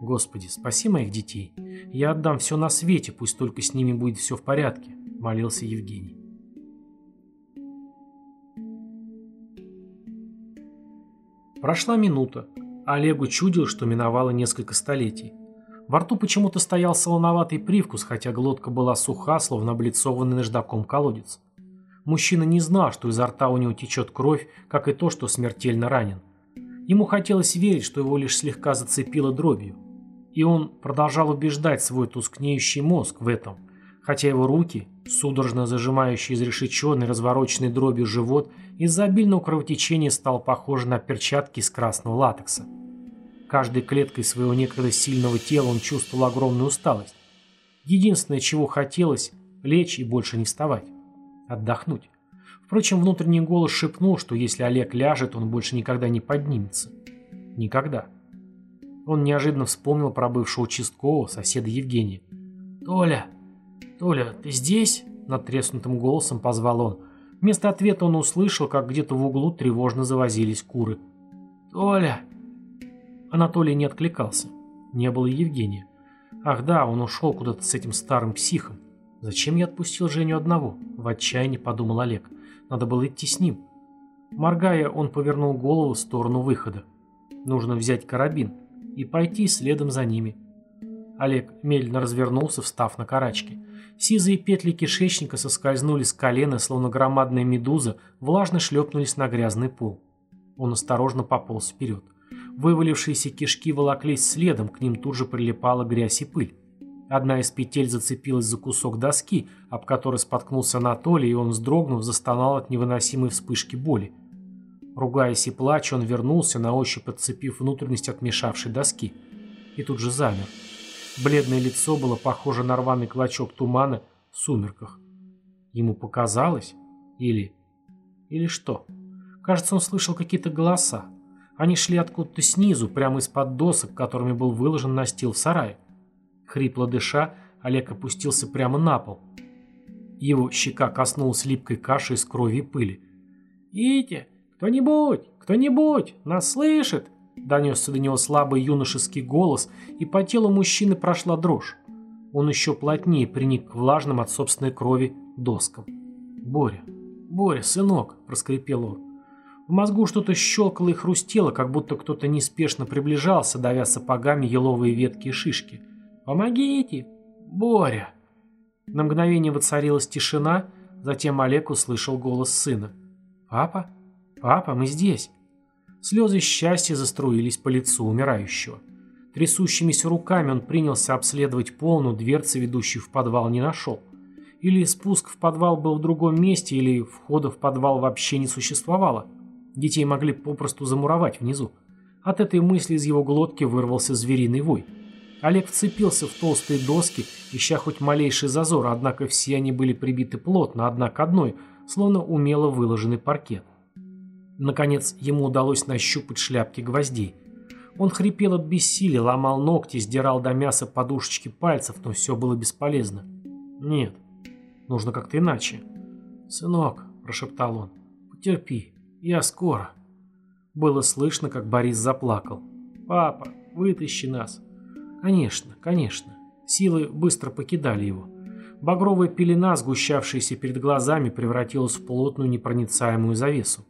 «Господи, спаси моих детей. Я отдам все на свете, пусть только с ними будет все в порядке», — молился Евгений. Прошла минута. Олегу чудил, что миновало несколько столетий. Во рту почему-то стоял солоноватый привкус, хотя глотка была суха, словно облицованный наждаком колодец. Мужчина не знал, что изо рта у него течет кровь, как и то, что смертельно ранен. Ему хотелось верить, что его лишь слегка зацепило дробью. И он продолжал убеждать свой тускнеющий мозг в этом, хотя его руки, судорожно зажимающие изрешеченный, развороченный дробью живот, из-за обильного кровотечения стал похож на перчатки из красного латекса. Каждой клеткой своего некогда сильного тела он чувствовал огромную усталость. Единственное, чего хотелось – лечь и больше не вставать. Отдохнуть. Впрочем, внутренний голос шепнул, что если Олег ляжет, он больше никогда не поднимется. Никогда. Он неожиданно вспомнил про бывшего участкового, соседа Евгения. «Толя!» «Толя, ты здесь?» – надтреснутым голосом позвал он. Вместо ответа он услышал, как где-то в углу тревожно завозились куры. «Толя!» Анатолий не откликался. Не было Евгения. Ах да, он ушел куда-то с этим старым психом. Зачем я отпустил Женю одного? В отчаянии подумал Олег. Надо было идти с ним. Моргая, он повернул голову в сторону выхода. Нужно взять карабин и пойти следом за ними. Олег медленно развернулся, встав на карачки. Сизые петли кишечника соскользнули с колена, словно громадная медуза, влажно шлепнулись на грязный пол. Он осторожно пополз вперед. Вывалившиеся кишки волоклись следом, к ним тут же прилипала грязь и пыль. Одна из петель зацепилась за кусок доски, об который споткнулся Анатолий, и он, вздрогнув, застонал от невыносимой вспышки боли. Ругаясь и плача, он вернулся, на ощупь отцепив внутренность отмешавшей доски. И тут же замер. Бледное лицо было похоже на рваный клочок тумана в сумерках. Ему показалось? Или... Или что? Кажется, он слышал какие-то голоса. Они шли откуда-то снизу, прямо из-под досок, которыми был выложен настил в сарае. Хрипло дыша, Олег опустился прямо на пол. Его щека коснулась липкой каши из крови и пыли. «Ите, кто-нибудь, кто-нибудь, нас слышит!» Донесся до него слабый юношеский голос, и по телу мужчины прошла дрожь. Он еще плотнее приник к влажным от собственной крови доскам. «Боря, Боря, сынок!» – проскрипел он. В мозгу что-то щелкало и хрустело, как будто кто-то неспешно приближался, давя сапогами еловые ветки и шишки. «Помогите! Боря!» На мгновение воцарилась тишина, затем Олег услышал голос сына. «Папа? Папа, мы здесь!» Слезы счастья заструились по лицу умирающего. Трясущимися руками он принялся обследовать пол, но дверцы, ведущие в подвал, не нашел. Или спуск в подвал был в другом месте, или входа в подвал вообще не существовало. Детей могли попросту замуровать внизу. От этой мысли из его глотки вырвался звериный вой. Олег вцепился в толстые доски, ища хоть малейший зазор, однако все они были прибиты плотно, одна к одной, словно умело выложенный паркет. Наконец, ему удалось нащупать шляпки гвоздей. Он хрипел от бессилия, ломал ногти, сдирал до мяса подушечки пальцев, но все было бесполезно. Нет, нужно как-то иначе. «Сынок», – прошептал он, – «потерпи, я скоро». Было слышно, как Борис заплакал. «Папа, вытащи нас». «Конечно, конечно». Силы быстро покидали его. Багровая пелена, сгущавшаяся перед глазами, превратилась в плотную непроницаемую завесу.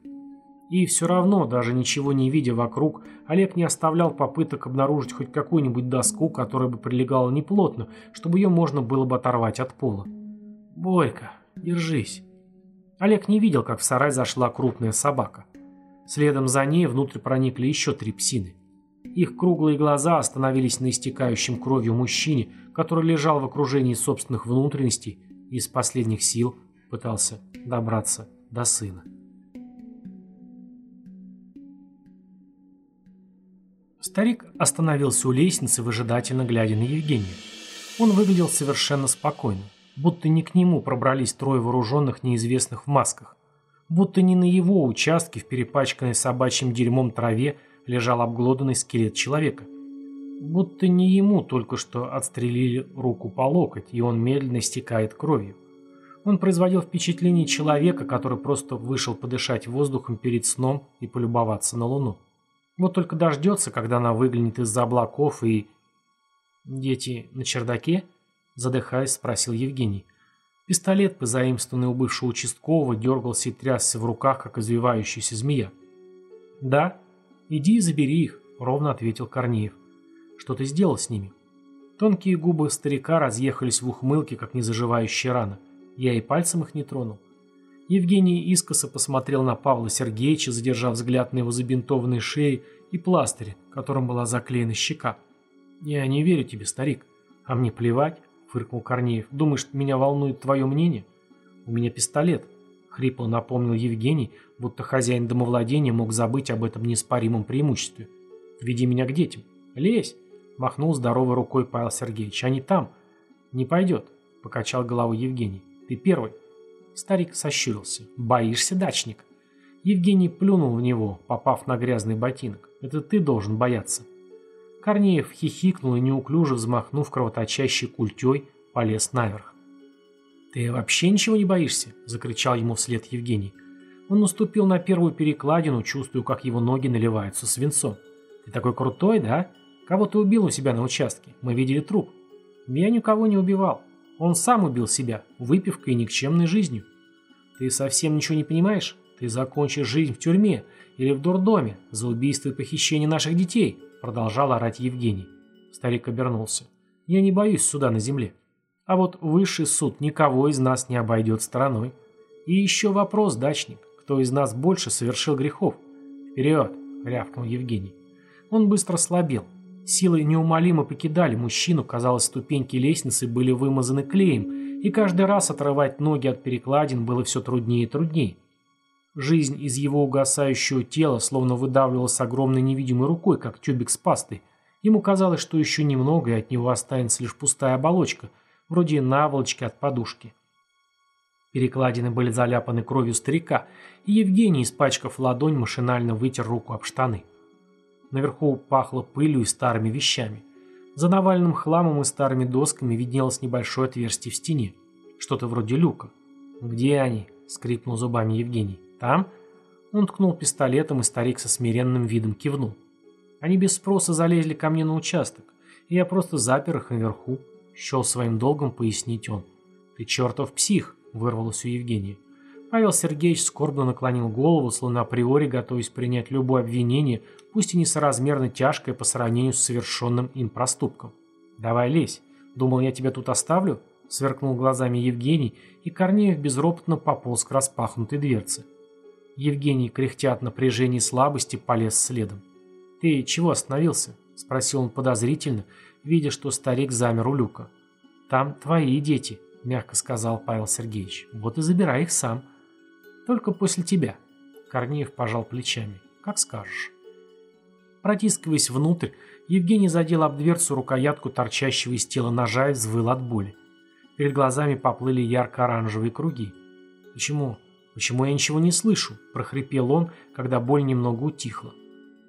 И все равно, даже ничего не видя вокруг, Олег не оставлял попыток обнаружить хоть какую-нибудь доску, которая бы прилегала неплотно, чтобы ее можно было бы оторвать от пола. «Бойко, держись». Олег не видел, как в сарай зашла крупная собака. Следом за ней внутрь проникли еще три псины. Их круглые глаза остановились на истекающем кровью мужчине, который лежал в окружении собственных внутренностей и из последних сил пытался добраться до сына. Старик остановился у лестницы, выжидательно глядя на Евгения. Он выглядел совершенно спокойно, будто не к нему пробрались трое вооруженных неизвестных в масках. Будто не на его участке в перепачканной собачьим дерьмом траве лежал обглоданный скелет человека. Будто не ему только что отстрелили руку по локоть, и он медленно стекает кровью. Он производил впечатление человека, который просто вышел подышать воздухом перед сном и полюбоваться на луну. Вот только дождется, когда она выглянет из-за облаков и... «Дети на чердаке?» Задыхаясь, спросил Евгений. Пистолет, позаимствованный у бывшего участкового, дергался и трясся в руках, как извивающаяся змея. «Да. Иди и забери их», — ровно ответил Корнеев. «Что ты сделал с ними?» Тонкие губы старика разъехались в ухмылке, как незаживающая рана. Я и пальцем их не тронул. Евгений искоса посмотрел на Павла Сергеевича, задержав взгляд на его забинтованной шее и пластыре, которым была заклеена щека. «Я не верю тебе, старик. А мне плевать», — фыркнул Корнеев. «Думаешь, меня волнует твое мнение? У меня пистолет», — хрипло напомнил Евгений, будто хозяин домовладения мог забыть об этом неспоримом преимуществе. «Веди меня к детям. Лезь!» — махнул здоровой рукой Павел Сергеевич. «Они там». «Не пойдет», — покачал головой Евгений. «Ты первый». Старик сощурился. «Боишься, дачник?» Евгений плюнул в него, попав на грязный ботинок. «Это ты должен бояться». Корнеев хихикнул и, неуклюже взмахнув кровоточащей культей, полез наверх. «Ты вообще ничего не боишься?» – закричал ему вслед Евгений. Он наступил на первую перекладину, чувствуя, как его ноги наливаются свинцом. «Ты такой крутой, да? Кого ты убил у себя на участке? Мы видели труп». «Я никого не убивал. Он сам убил себя, выпивкой и никчемной жизнью. Ты совсем ничего не понимаешь? Ты закончишь жизнь в тюрьме или в дурдоме за убийство и похищение наших детей, продолжал орать Евгений. Старик обернулся. Я не боюсь суда на земле. А вот высший суд никого из нас не обойдет стороной. И еще вопрос, дачник, кто из нас больше совершил грехов? Вперед, рявкнул Евгений. Он быстро слабел, Силы неумолимо покидали мужчину, казалось, ступеньки лестницы были вымазаны клеем, и каждый раз отрывать ноги от перекладин было все труднее и труднее. Жизнь из его угасающего тела словно выдавливалась огромной невидимой рукой, как тюбик с пастой. Ему казалось, что еще немного, и от него останется лишь пустая оболочка, вроде наволочки от подушки. Перекладины были заляпаны кровью старика, и Евгений, испачкав ладонь, машинально вытер руку об штаны. Наверху пахло пылью и старыми вещами. За навальным хламом и старыми досками виднелось небольшое отверстие в стене. Что-то вроде люка. «Где они?» — скрипнул зубами Евгений. «Там?» Он ткнул пистолетом, и старик со смиренным видом кивнул. Они без спроса залезли ко мне на участок, и я просто запер их наверху. Счел своим долгом пояснить он. «Ты чертов псих!» — вырвалось у Евгения. Павел Сергеевич скорбно наклонил голову, словно априори готовясь принять любое обвинение, пусть и несоразмерно тяжкое по сравнению с совершенным им проступком. «Давай лезь. Думал, я тебя тут оставлю?» — сверкнул глазами Евгений, и Корнеев безропотно пополз к распахнутой дверце. Евгений, кряхтя от напряжения и слабости, полез следом. «Ты чего остановился?» — спросил он подозрительно, видя, что старик замер у люка. «Там твои дети», — мягко сказал Павел Сергеевич. «Вот и забирай их сам». Только после тебя. Корнеев пожал плечами. Как скажешь. Протискиваясь внутрь, Евгений задел об дверцу рукоятку торчащего из тела ножа и взвыл от боли. Перед глазами поплыли ярко-оранжевые круги. «Почему? Почему я ничего не слышу?» – прохрипел он, когда боль немного утихла.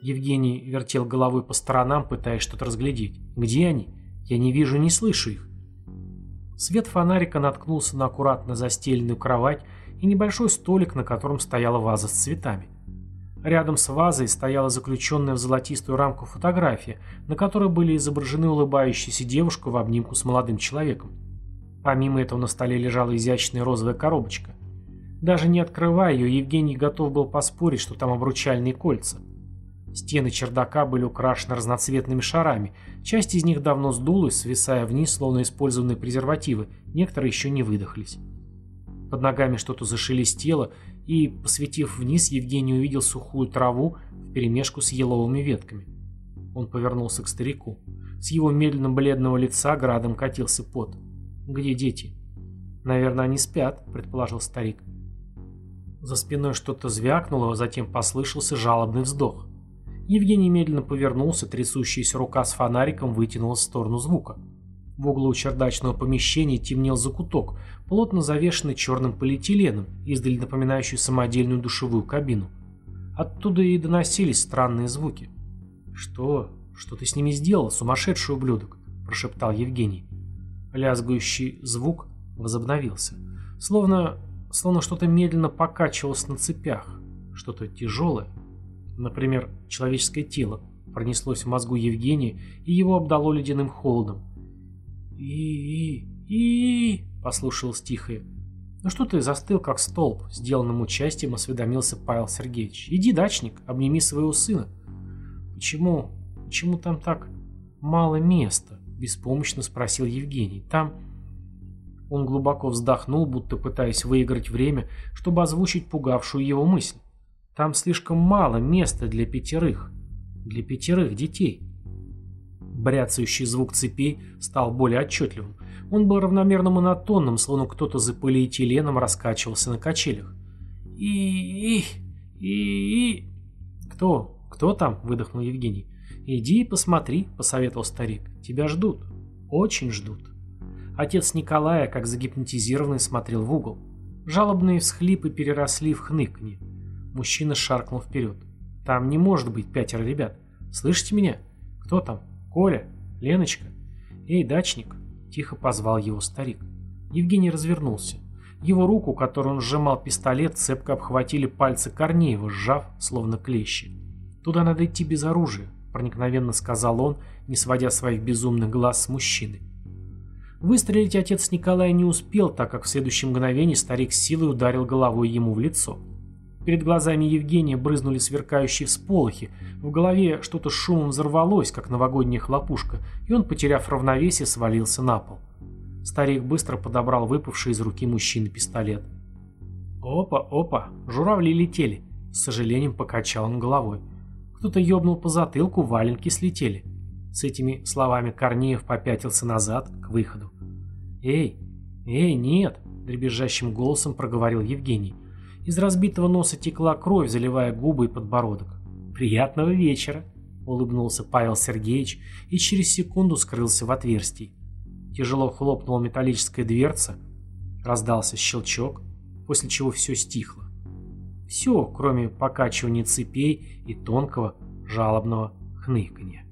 Евгений вертел головой по сторонам, пытаясь что-то разглядеть. «Где они? Я не вижу, не слышу их». Свет фонарика наткнулся на аккуратно застеленную кровать и небольшой столик, на котором стояла ваза с цветами. Рядом с вазой стояла заключенная в золотистую рамку фотография, на которой были изображены улыбающаяся девушка в обнимку с молодым человеком. Помимо этого на столе лежала изящная розовая коробочка. Даже не открывая ее, Евгений готов был поспорить, что там обручальные кольца. Стены чердака были украшены разноцветными шарами, часть из них давно сдулась, свисая вниз, словно использованные презервативы, некоторые еще не выдохлись. Под ногами что-то зашелестело, и, посветив вниз, Евгений увидел сухую траву вперемешку с еловыми ветками. Он повернулся к старику. С его медленно бледного лица градом катился пот. «Где дети?» «Наверное, они спят», — предположил старик. За спиной что-то звякнуло, а затем послышался жалобный вздох. Евгений медленно повернулся, трясущаяся рука с фонариком вытянулась в сторону звука. В углу чердачного помещения темнел закуток, плотно завешенный черным полиэтиленом, издали напоминающий самодельную душевую кабину. Оттуда и доносились странные звуки. «Что? Что ты с ними сделал, сумасшедший ублюдок?» – прошептал Евгений. Лязгающий звук возобновился. Словно, словно что-то медленно покачивалось на цепях. Что-то тяжелое. Например, человеческое тело пронеслось в мозгу Евгения, и его обдало ледяным холодом и и и послушалось тихое. «Ну что ты застыл, как столб?» Сделанным участием осведомился Павел Сергеевич. «Иди, дачник, обними своего сына». «Почему? Почему там так мало места?» Беспомощно спросил Евгений. «Там...» Он глубоко вздохнул, будто пытаясь выиграть время, чтобы озвучить пугавшую его мысль. Там слишком мало места для пятерых. Для пятерых детей. Бряцающий звук цепей стал более отчетливым. Он был равномерно монотонным, словно кто-то за полиэтиленом раскачивался на качелях. и и и «Кто? Кто там?» – выдохнул Евгений. «Иди и посмотри», – посоветовал старик. «Тебя ждут. Очень ждут». Отец Николая, как загипнотизированный, смотрел в угол. Жалобные всхлипы переросли в хныканье. Мужчина шаркнул вперед. «Там не может быть пятеро ребят. Слышите меня? Кто там? Коля? Леночка? Эй, дачник!» Тихо позвал его старик. Евгений развернулся. Его руку, которую он сжимал пистолет, цепко обхватили пальцы Корнеева, сжав, словно клещи. «Туда надо идти без оружия», — проникновенно сказал он, не сводя своих безумных глаз с мужчины. Выстрелить отец Николая не успел, так как в следующем мгновении старик силой ударил головой ему в лицо. Перед глазами Евгения брызнули сверкающие всполохи, в голове что-то шумом взорвалось, как новогодняя хлопушка, и он, потеряв равновесие, свалился на пол. Старик быстро подобрал выпавший из руки мужчины пистолет. «Опа, опа, журавли летели», — с сожалением покачал он головой. Кто-то ёбнул по затылку, валенки слетели. С этими словами Корнеев попятился назад, к выходу. «Эй, эй, нет!» – дребезжащим голосом проговорил Евгений. Из разбитого носа текла кровь, заливая губы и подбородок. «Приятного вечера!» – улыбнулся Павел Сергеевич и через секунду скрылся в отверстии. Тяжело хлопнула металлическая дверца, раздался щелчок, после чего все стихло. Все, кроме покачивания цепей и тонкого жалобного хныканья.